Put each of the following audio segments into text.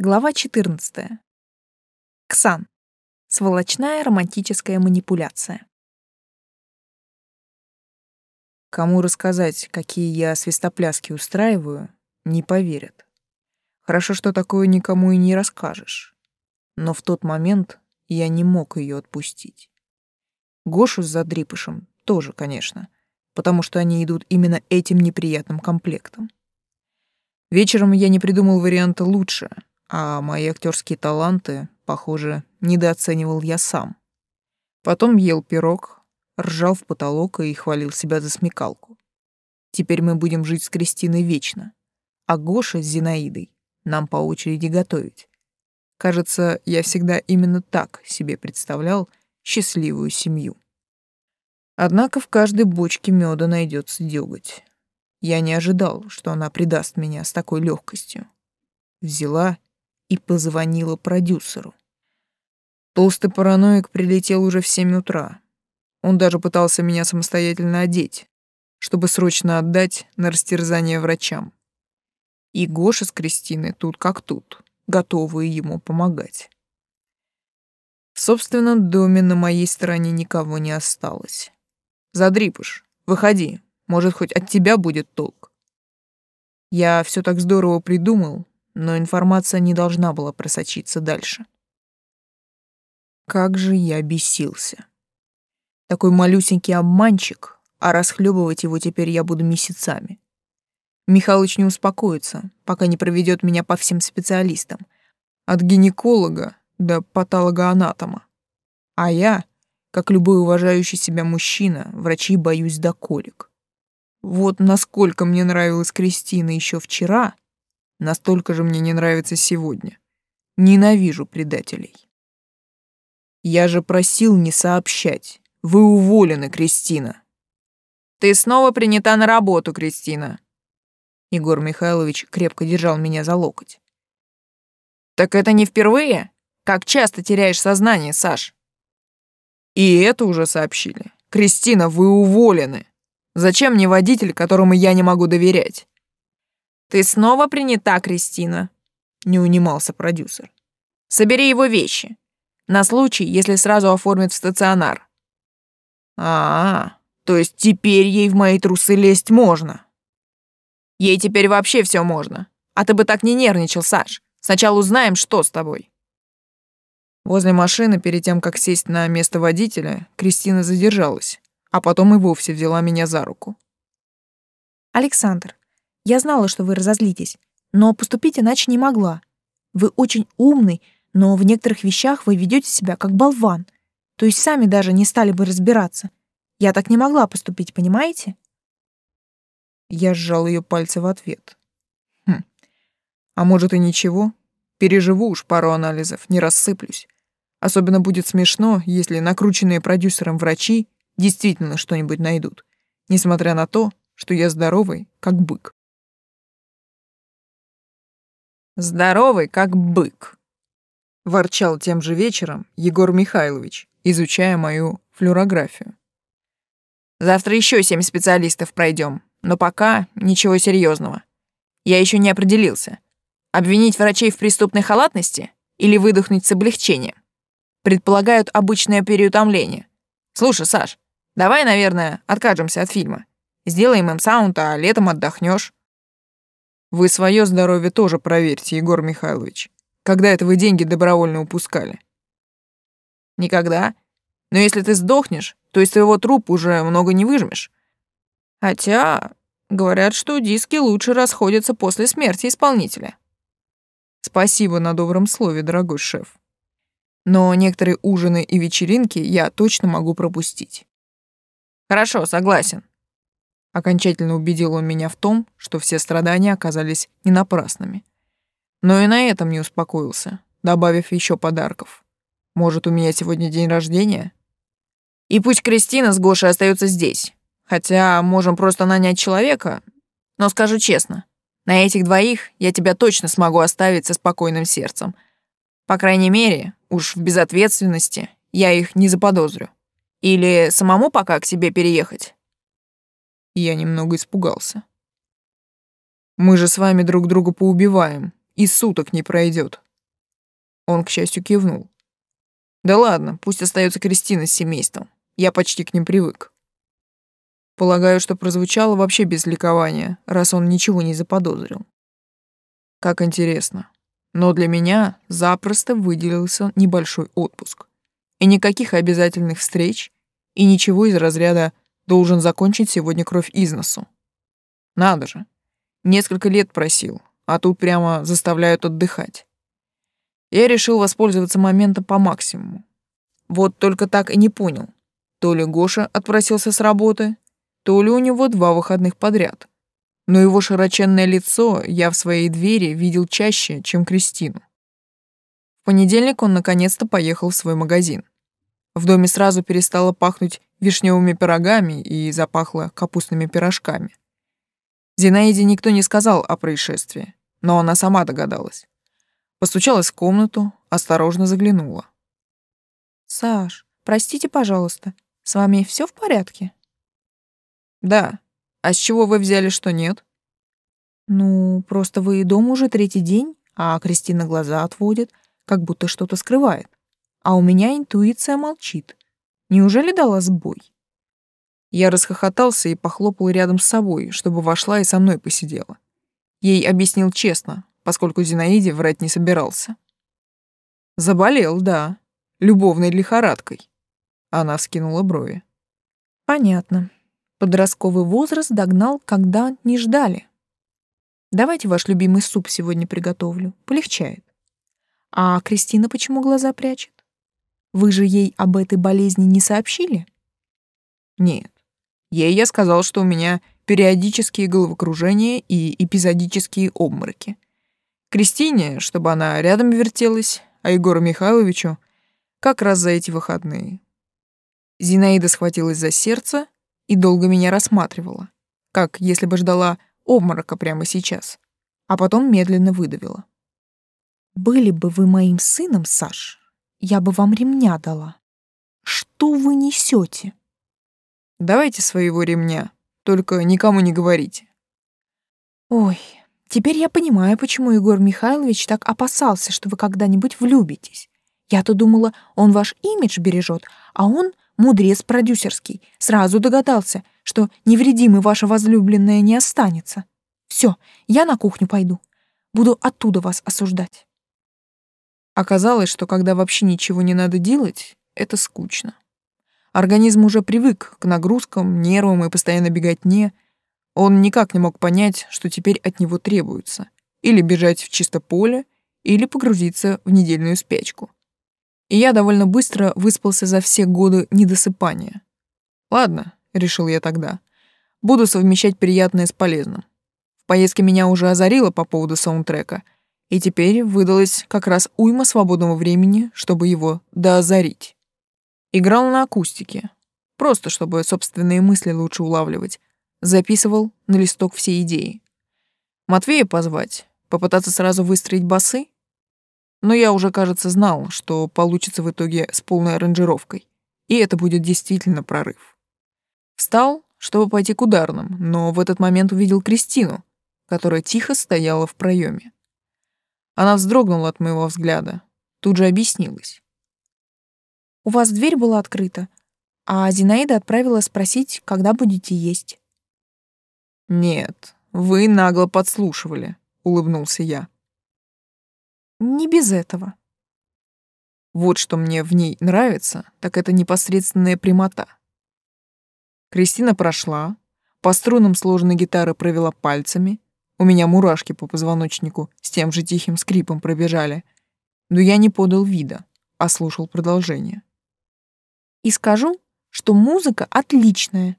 Глава 14. Ксан. Сволочная романтическая манипуляция. Кому рассказать, какие я свистопляски устраиваю, не поверят. Хорошо, что такое никому и не расскажешь. Но в тот момент я не мог ее отпустить. Гошу с Задрипышем тоже, конечно, потому что они идут именно этим неприятным комплектом. Вечером я не придумал варианта лучше, а мои актерские таланты, похоже, недооценивал я сам. Потом ел пирог, ржал в потолок и хвалил себя за смекалку. Теперь мы будем жить с Кристиной вечно, а Гоша с Зинаидой нам по очереди готовить. Кажется, я всегда именно так себе представлял счастливую семью. Однако в каждой бочке меда найдется дёготь. Я не ожидал, что она предаст меня с такой легкостью. Взяла и позвонила продюсеру. Толстый параноик прилетел уже в семь утра. Он даже пытался меня самостоятельно одеть, чтобы срочно отдать на растерзание врачам. И Гоша с Кристиной тут как тут, готовые ему помогать. В собственном доме на моей стороне никого не осталось. Задрипыш, выходи, может, хоть от тебя будет толк. Я все так здорово придумал, но информация не должна была просочиться дальше. Как же я бесился. Такой малюсенький обманщик, а расхлебывать его теперь я буду месяцами. Михалыч не успокоится, пока не проведет меня по всем специалистам. От гинеколога до патологоанатома. А я, как любой уважающий себя мужчина, врачей боюсь до колик. Вот насколько мне нравилась Кристина еще вчера — Настолько же мне не нравится сегодня. Ненавижу предателей. Я же просил не сообщать. Вы уволены, Кристина. Ты снова принята на работу, Кристина. Егор Михайлович крепко держал меня за локоть. Так это не впервые? Как часто теряешь сознание, Саш? И это уже сообщили. Кристина, вы уволены. Зачем мне водитель, которому я не могу доверять? «Ты снова принята, Кристина», — не унимался продюсер. «Собери его вещи. На случай, если сразу оформят в стационар». «А, -а то есть теперь ей в мои трусы лезть можно?» «Ей теперь вообще все можно. А ты бы так не нервничал, Саш. Сначала узнаем, что с тобой». Возле машины, перед тем, как сесть на место водителя, Кристина задержалась, а потом и вовсе взяла меня за руку. «Александр, я знала, что вы разозлитесь, но поступить иначе не могла. Вы очень умный, но в некоторых вещах вы ведете себя как болван. То есть сами даже не стали бы разбираться. Я так не могла поступить, понимаете? Я сжал ее пальцы в ответ. Хм. А может и ничего? Переживу уж пару анализов, не рассыплюсь. Особенно будет смешно, если накрученные продюсером врачи действительно что-нибудь найдут, несмотря на то, что я здоровый, как бык. Здоровый, как бык. Ворчал тем же вечером Егор Михайлович, изучая мою флюорографию. Завтра еще семь специалистов пройдем, но пока ничего серьезного. Я еще не определился. Обвинить врачей в преступной халатности или выдохнуть с облегчением? Предполагают обычное переутомление. Слушай, Саш, давай, наверное, откажемся от фильма. Сделаем им саунд, а летом отдохнешь. Вы свое здоровье тоже проверьте, Егор Михайлович. Когда это вы деньги добровольно упускали? Никогда. Но если ты сдохнешь, то из твоего трупа уже много не выжмешь. Хотя, говорят, что диски лучше расходятся после смерти исполнителя. Спасибо на добром слове, дорогой шеф. Но некоторые ужины и вечеринки я точно могу пропустить. Хорошо, согласен. Окончательно убедил он меня в том, что все страдания оказались не напрасными. Но и на этом не успокоился, добавив еще подарков. Может, у меня сегодня день рождения? И пусть Кристина с Гошей остаются здесь. Хотя можем просто нанять человека. Но скажу честно, на этих двоих я тебя точно смогу оставить со спокойным сердцем. По крайней мере, уж в безответственности я их не заподозрю. Или самому пока к себе переехать я немного испугался. Мы же с вами друг друга поубиваем, и суток не пройдет, Он, к счастью, кивнул. Да ладно, пусть остается Кристина с семейством. Я почти к ним привык. Полагаю, что прозвучало вообще без ликования, раз он ничего не заподозрил. Как интересно. Но для меня запросто выделился небольшой отпуск. И никаких обязательных встреч, и ничего из разряда «должен закончить сегодня кровь из носу». Надо же. Несколько лет просил, а тут прямо заставляют отдыхать. Я решил воспользоваться моментом по максимуму. Вот только так и не понял. То ли Гоша отпросился с работы, то ли у него два выходных подряд. Но его широченное лицо я в своей двери видел чаще, чем Кристину. В понедельник он наконец-то поехал в свой магазин. В доме сразу перестало пахнуть вишневыми пирогами и запахло капустными пирожками. Зинаиде никто не сказал о происшествии, но она сама догадалась. Постучалась в комнату, осторожно заглянула. «Саш, простите, пожалуйста, с вами все в порядке?» «Да. А с чего вы взяли, что нет?» «Ну, просто вы дома уже третий день, а Кристина глаза отводит, как будто что-то скрывает. А у меня интуиция молчит. Неужели дала сбой?» Я расхохотался и похлопал рядом с собой, чтобы вошла и со мной посидела. Ей объяснил честно, поскольку Зинаиде врать не собирался. Заболел, да, любовной лихорадкой. Она вскинула брови. Понятно. Подростковый возраст догнал, когда не ждали. Давайте ваш любимый суп сегодня приготовлю. Полегчает. А Кристина почему глаза прячет? Вы же ей об этой болезни не сообщили? Нет. Ей я сказал, что у меня периодические головокружения и эпизодические обмороки. Кристине, чтобы она рядом вертелась, а Егору Михайловичу как раз за эти выходные. Зинаида схватилась за сердце и долго меня рассматривала, как если бы ждала обморока прямо сейчас, а потом медленно выдавила. «Были бы вы моим сыном, Саш, я бы вам ремня дала. Что вы несете? Давайте своего ремня, только никому не говорите. Ой, теперь я понимаю, почему Егор Михайлович так опасался, что вы когда-нибудь влюбитесь. Я-то думала, он ваш имидж бережет, а он, мудрец продюсерский, сразу догадался, что невредимый ваша возлюбленная не останется. Все, я на кухню пойду. Буду оттуда вас осуждать. Оказалось, что когда вообще ничего не надо делать, это скучно. Организм уже привык к нагрузкам, нервам и постоянно беготне. Он никак не мог понять, что теперь от него требуется. Или бежать в чисто поле, или погрузиться в недельную спячку. И я довольно быстро выспался за все годы недосыпания. Ладно, решил я тогда. Буду совмещать приятное с полезным. В поездке меня уже озарило по поводу саундтрека, и теперь выдалось как раз уйма свободного времени, чтобы его доозарить. Играл на акустике. Просто, чтобы собственные мысли лучше улавливать. Записывал на листок все идеи. Матвея позвать, попытаться сразу выстроить басы? Но я уже, кажется, знал, что получится в итоге с полной аранжировкой. И это будет действительно прорыв. Встал, чтобы пойти к ударным, но в этот момент увидел Кристину, которая тихо стояла в проеме. Она вздрогнула от моего взгляда, тут же объяснилась. У вас дверь была открыта, а Зинаида отправила спросить, когда будете есть. Нет, вы нагло подслушивали, улыбнулся я. Не без этого. Вот что мне в ней нравится, так это непосредственная прямота. Кристина прошла, по струнам сложенной гитары провела пальцами, у меня мурашки по позвоночнику с тем же тихим скрипом пробежали, но я не подал вида, а слушал продолжение и скажу, что музыка отличная.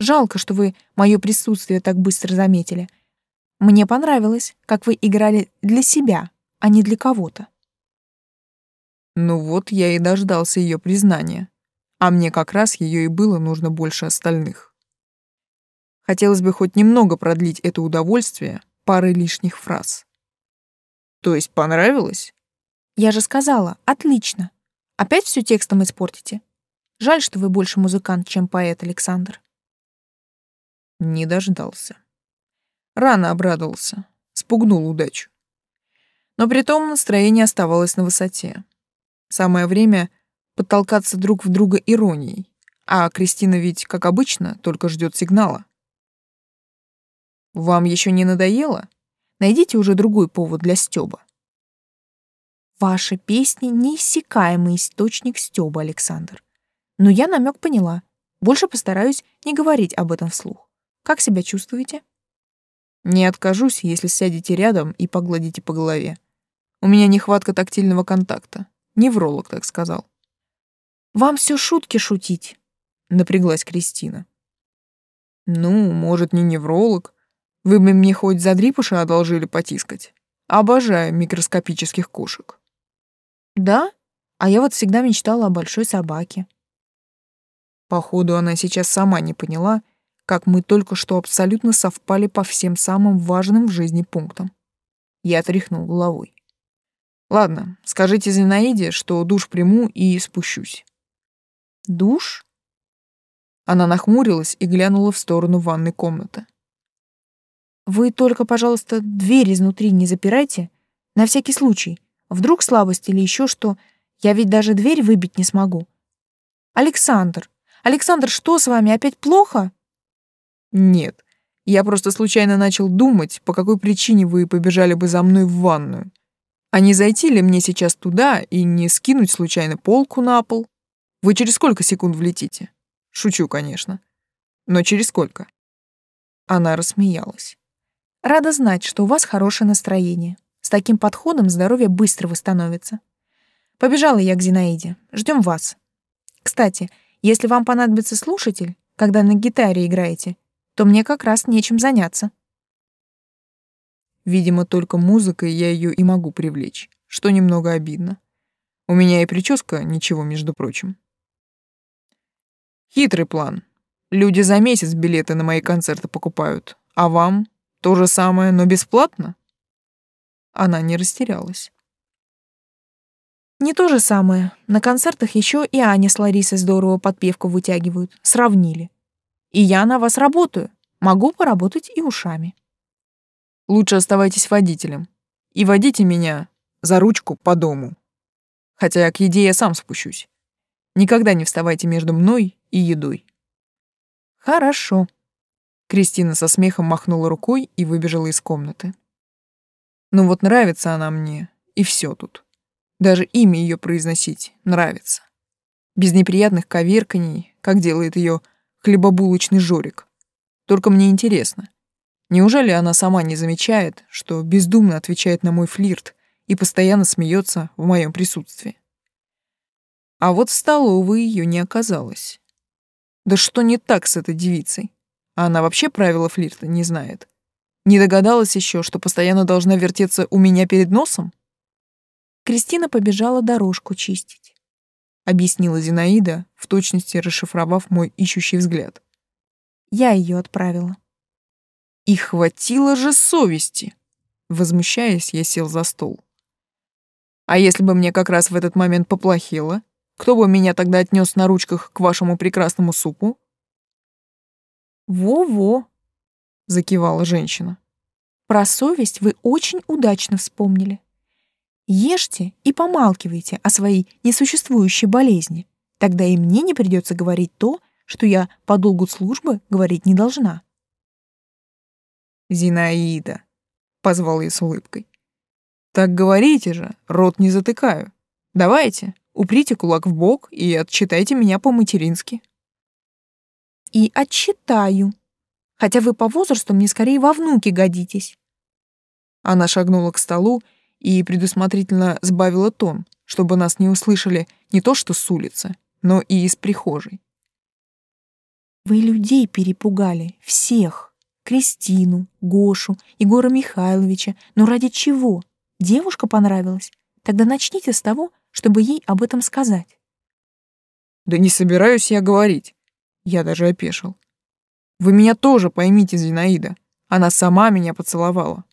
Жалко, что вы мое присутствие так быстро заметили. Мне понравилось, как вы играли для себя, а не для кого-то. Ну вот я и дождался ее признания. А мне как раз ее и было нужно больше остальных. Хотелось бы хоть немного продлить это удовольствие парой лишних фраз. То есть понравилось? Я же сказала, отлично. Опять все текстом испортите? Жаль, что вы больше музыкант, чем поэт, Александр. Не дождался. Рано обрадовался, спугнул удачу. Но при том настроение оставалось на высоте. Самое время подтолкаться друг в друга иронией, а Кристина ведь, как обычно, только ждет сигнала. Вам еще не надоело? Найдите уже другой повод для стёба. Ваши песни — неиссякаемый источник стёба, Александр. Но я намек поняла. Больше постараюсь не говорить об этом вслух. Как себя чувствуете? Не откажусь, если сядете рядом и погладите по голове. У меня нехватка тактильного контакта. Невролог так сказал. Вам все шутки шутить, напряглась Кристина. Ну, может, не невролог. Вы бы мне хоть за дрипуша одолжили потискать. Обожаю микроскопических кошек. Да? А я вот всегда мечтала о большой собаке. Походу, она сейчас сама не поняла, как мы только что абсолютно совпали по всем самым важным в жизни пунктам. Я тряхнул головой. Ладно, скажите Зинаиде, что душ приму и спущусь. Душ? Она нахмурилась и глянула в сторону ванной комнаты. Вы только, пожалуйста, дверь изнутри не запирайте, на всякий случай. Вдруг слабость или еще что. Я ведь даже дверь выбить не смогу. Александр, Александр, что с вами, опять плохо? Нет, я просто случайно начал думать, по какой причине вы побежали бы за мной в ванную. А не зайти ли мне сейчас туда и не скинуть случайно полку на пол? Вы через сколько секунд влетите? Шучу, конечно. Но через сколько? Она рассмеялась. Рада знать, что у вас хорошее настроение. С таким подходом здоровье быстро восстановится. Побежала я к Зинаиде. Ждем вас. Кстати, если вам понадобится слушатель, когда на гитаре играете, то мне как раз нечем заняться. Видимо, только музыкой я ее и могу привлечь, что немного обидно. У меня и прическа ничего, между прочим. Хитрый план. Люди за месяц билеты на мои концерты покупают, а вам то же самое, но бесплатно? Она не растерялась. Не то же самое. На концертах еще и Аня с Ларисой здорово подпевку вытягивают. Сравнили. И я на вас работаю. Могу поработать и ушами. Лучше оставайтесь водителем. И водите меня за ручку по дому. Хотя к еде я сам спущусь. Никогда не вставайте между мной и едой. Хорошо. Кристина со смехом махнула рукой и выбежала из комнаты. Ну вот нравится она мне, и все тут. Даже имя ее произносить нравится. Без неприятных коверканий, как делает ее хлебобулочный Жорик. Только мне интересно, неужели она сама не замечает, что бездумно отвечает на мой флирт и постоянно смеется в моем присутствии? А вот в столовой ее не оказалось. Да что не так с этой девицей? А она вообще правила флирта не знает. Не догадалась еще, что постоянно должна вертеться у меня перед носом? Кристина побежала дорожку чистить объяснила Зинаида, в точности расшифровав мой ищущий взгляд. Я ее отправила. И хватило же совести. Возмущаясь, я сел за стол. А если бы мне как раз в этот момент поплохело, кто бы меня тогда отнес на ручках к вашему прекрасному супу? Во-во, закивала женщина. Про совесть вы очень удачно вспомнили. Ешьте и помалкивайте о своей несуществующей болезни. Тогда и мне не придется говорить то, что я по долгу службы говорить не должна. «Зинаида», — позвал я с улыбкой. «Так говорите же, рот не затыкаю. Давайте, уприте кулак в бок и отчитайте меня по-матерински». «И отчитаю. Хотя вы по возрасту мне скорее во внуки годитесь». Она шагнула к столу и предусмотрительно сбавила тон, чтобы нас не услышали не то что с улицы, но и из прихожей. «Вы людей перепугали, всех. Кристину, Гошу, Егора Михайловича. Но ради чего? Девушка понравилась? Тогда начните с того, чтобы ей об этом сказать». «Да не собираюсь я говорить». Я даже опешил. «Вы меня тоже поймите, Зинаида. Она сама меня поцеловала».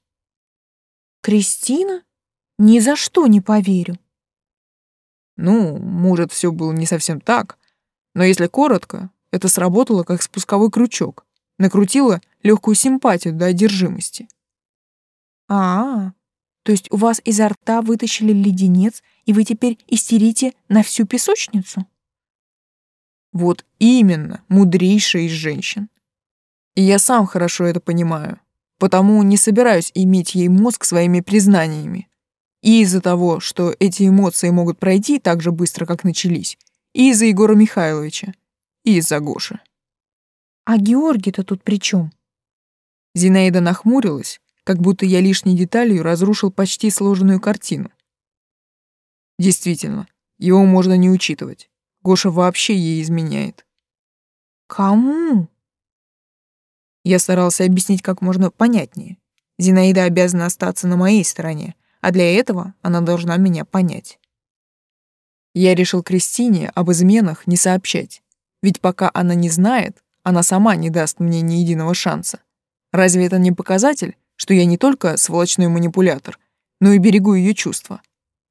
«Кристина?» Ни за что не поверю. Ну, может, все было не совсем так, но если коротко, это сработало как спусковой крючок, накрутило легкую симпатию до одержимости. А, -а, -а То есть у вас изо рта вытащили леденец, и вы теперь истерите на всю песочницу? Вот именно, мудрейшая из женщин. И я сам хорошо это понимаю, потому не собираюсь иметь ей мозг своими признаниями. И из-за того, что эти эмоции могут пройти так же быстро, как начались, и из-за Егора Михайловича, и из-за Гоши. А Георгий-то тут при чем? Зинаида нахмурилась, как будто я лишней деталью разрушил почти сложенную картину. Действительно, его можно не учитывать. Гоша вообще ей изменяет. Кому? Я старался объяснить как можно понятнее. Зинаида обязана остаться на моей стороне, а для этого она должна меня понять. Я решил Кристине об изменах не сообщать, ведь пока она не знает, она сама не даст мне ни единого шанса. Разве это не показатель, что я не только сволочной манипулятор, но и берегу ее чувства?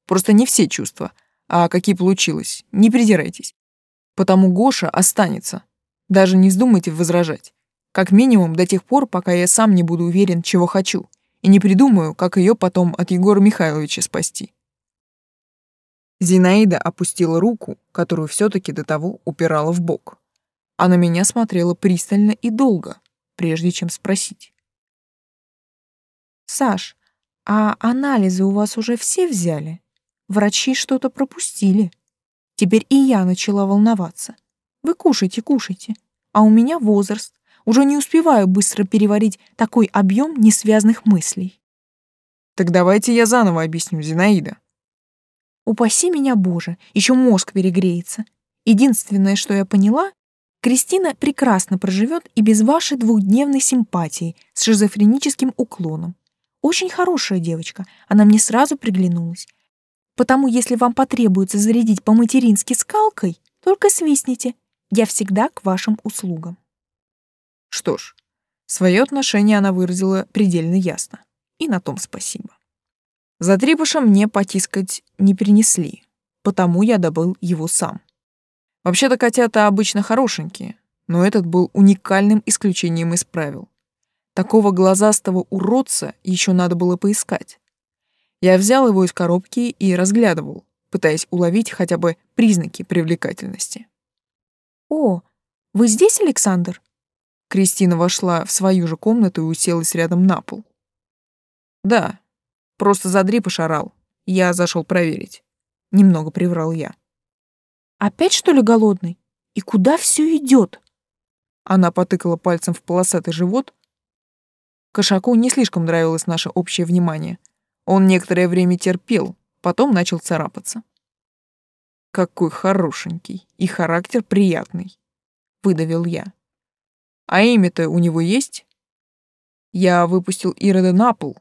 Просто не все чувства, а какие получилось, не придирайтесь. Потому Гоша останется. Даже не вздумайте возражать. Как минимум до тех пор, пока я сам не буду уверен, чего хочу, и не придумаю, как ее потом от Егора Михайловича спасти. Зинаида опустила руку, которую все таки до того упирала в бок. А на меня смотрела пристально и долго, прежде чем спросить. «Саш, а анализы у вас уже все взяли? Врачи что-то пропустили. Теперь и я начала волноваться. Вы кушайте, кушайте. А у меня возраст. Уже не успеваю быстро переварить такой объем несвязных мыслей. Так давайте я заново объясню, Зинаида. Упаси меня, Боже, еще мозг перегреется. Единственное, что я поняла, Кристина прекрасно проживет и без вашей двухдневной симпатии с шизофреническим уклоном. Очень хорошая девочка, она мне сразу приглянулась. Потому если вам потребуется зарядить по-матерински скалкой, только свистните. Я всегда к вашим услугам. Что ж, свое отношение она выразила предельно ясно. И на том спасибо. За Трипуша мне потискать не принесли, потому я добыл его сам. Вообще-то котята обычно хорошенькие, но этот был уникальным исключением из правил. Такого глазастого уродца еще надо было поискать. Я взял его из коробки и разглядывал, пытаясь уловить хотя бы признаки привлекательности. «О, вы здесь, Александр?» Кристина вошла в свою же комнату и уселась рядом на пол. «Да, просто задри пошарал. Я зашел проверить». Немного приврал я. «Опять, что ли, голодный? И куда все идет? Она потыкала пальцем в полосатый живот. Кошаку не слишком нравилось наше общее внимание. Он некоторое время терпел, потом начал царапаться. «Какой хорошенький, и характер приятный», — выдавил я. А имя-то у него есть? Я выпустил Ирода на пол.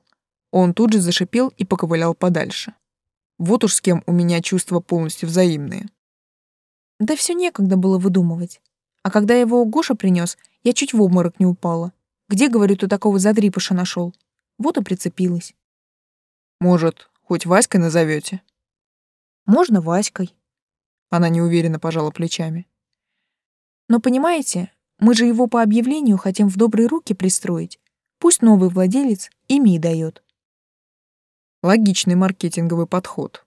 Он тут же зашипел и поковылял подальше. Вот уж с кем у меня чувства полностью взаимные. Да все некогда было выдумывать. А когда его Гоша принес, я чуть в обморок не упала. Где, говорю, ты такого задрипыша нашел? Вот и прицепилась. Может, хоть Васькой назовете? Можно Васькой. Она неуверенно пожала плечами. Но понимаете, мы же его по объявлению хотим в добрые руки пристроить. Пусть новый владелец ими и дает. Логичный маркетинговый подход.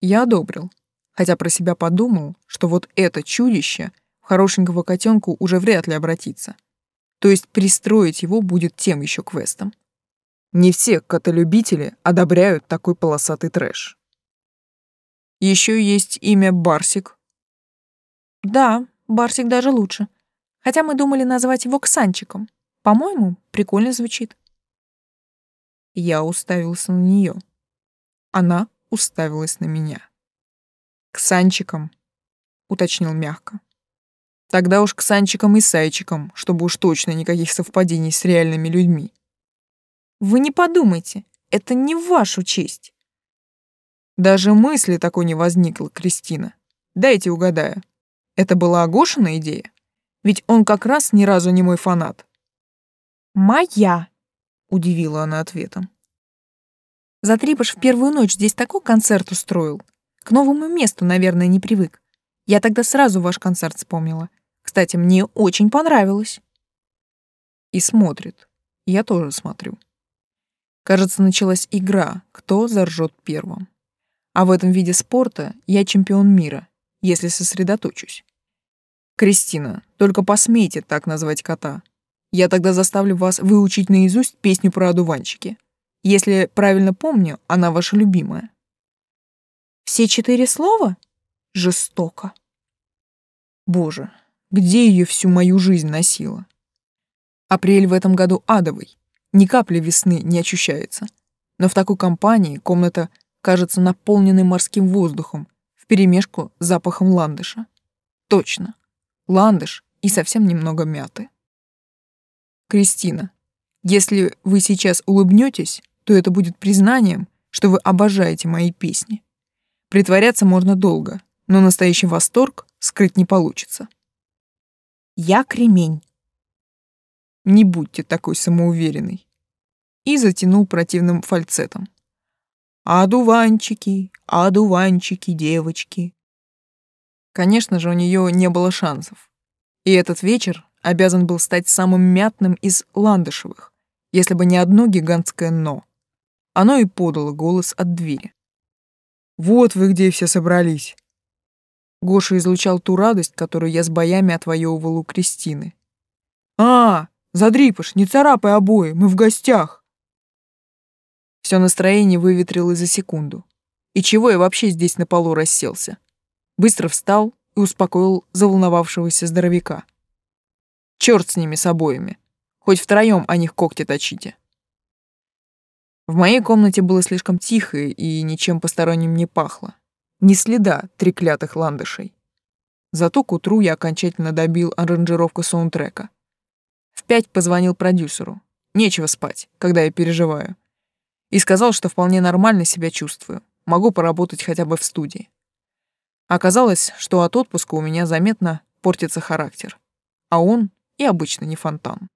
Я одобрил, хотя про себя подумал, что вот это чудище в хорошенького котенку уже вряд ли обратится. То есть пристроить его будет тем еще квестом. Не все котолюбители одобряют такой полосатый трэш. Еще есть имя Барсик. Да, Барсик даже лучше. Хотя мы думали назвать его Ксанчиком. По-моему, прикольно звучит. Я уставился на нее. Она уставилась на меня. «Ксанчиком», — уточнил мягко. «Тогда уж Ксанчиком и Сайчиком, чтобы уж точно никаких совпадений с реальными людьми». «Вы не подумайте, это не в вашу честь». Даже мысли такой не возникло, Кристина. Дайте угадаю. Это была Агошина идея? Ведь он как раз ни разу не мой фанат. «Моя», — удивила она ответом. Затрипаш в первую ночь здесь такой концерт устроил. К новому месту, наверное, не привык. Я тогда сразу ваш концерт вспомнила. Кстати, мне очень понравилось. И смотрит. Я тоже смотрю. Кажется, началась игра, кто заржет первым. А в этом виде спорта я чемпион мира, если сосредоточусь. Кристина, только посмейте так назвать кота. Я тогда заставлю вас выучить наизусть песню про одуванчики. Если правильно помню, она ваша любимая. Все четыре слова? Жестоко. Боже, где ее всю мою жизнь носила? Апрель в этом году адовый. Ни капли весны не ощущается. Но в такой компании комната кажется наполненной морским воздухом, вперемешку с запахом ландыша. Точно. Ландыш и совсем немного мяты. Кристина, если вы сейчас улыбнетесь, то это будет признанием, что вы обожаете мои песни. Притворяться можно долго, но настоящий восторг скрыть не получится. Я кремень. Не будьте такой самоуверенной. И затянул противным фальцетом. Адуванчики, адуванчики, девочки. Конечно же, у нее не было шансов. И этот вечер обязан был стать самым мятным из ландышевых, если бы не одно гигантское «но». Оно и подало голос от двери. «Вот вы где все собрались!» Гоша излучал ту радость, которую я с боями отвоевывал у Кристины. «А, Задрипыш, не царапай обои, мы в гостях. Все настроение выветрилось за секунду. И чего я вообще здесь на полу расселся? Быстро встал и успокоил заволновавшегося здоровяка. Черт с ними с обоими. Хоть втроем о них когти точите. В моей комнате было слишком тихо и ничем посторонним не пахло. Ни следа треклятых ландышей. Зато к утру я окончательно добил аранжировку саундтрека. В пять позвонил продюсеру. Нечего спать, когда я переживаю. И сказал, что вполне нормально себя чувствую. Могу поработать хотя бы в студии. Оказалось, что от отпуска у меня заметно портится характер. А он и обычно не фонтан.